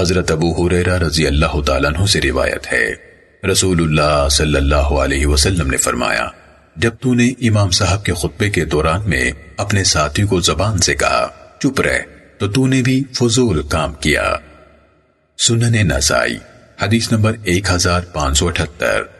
حضرت ابو حریرہ رضی اللہ تعالیٰ عنہ سے روایت ہے۔ رسول اللہ صلی اللہ علیہ وسلم نے فرمایا، جب تو نے امام صاحب کے خطبے کے دوران میں اپنے ساتھی کو زبان سے کہا، چپ رہ، تو تو نے بھی فضول کام کیا۔ سنن نسائی، حدیث نمبر ایک ہزار پانچ سو اٹھتر۔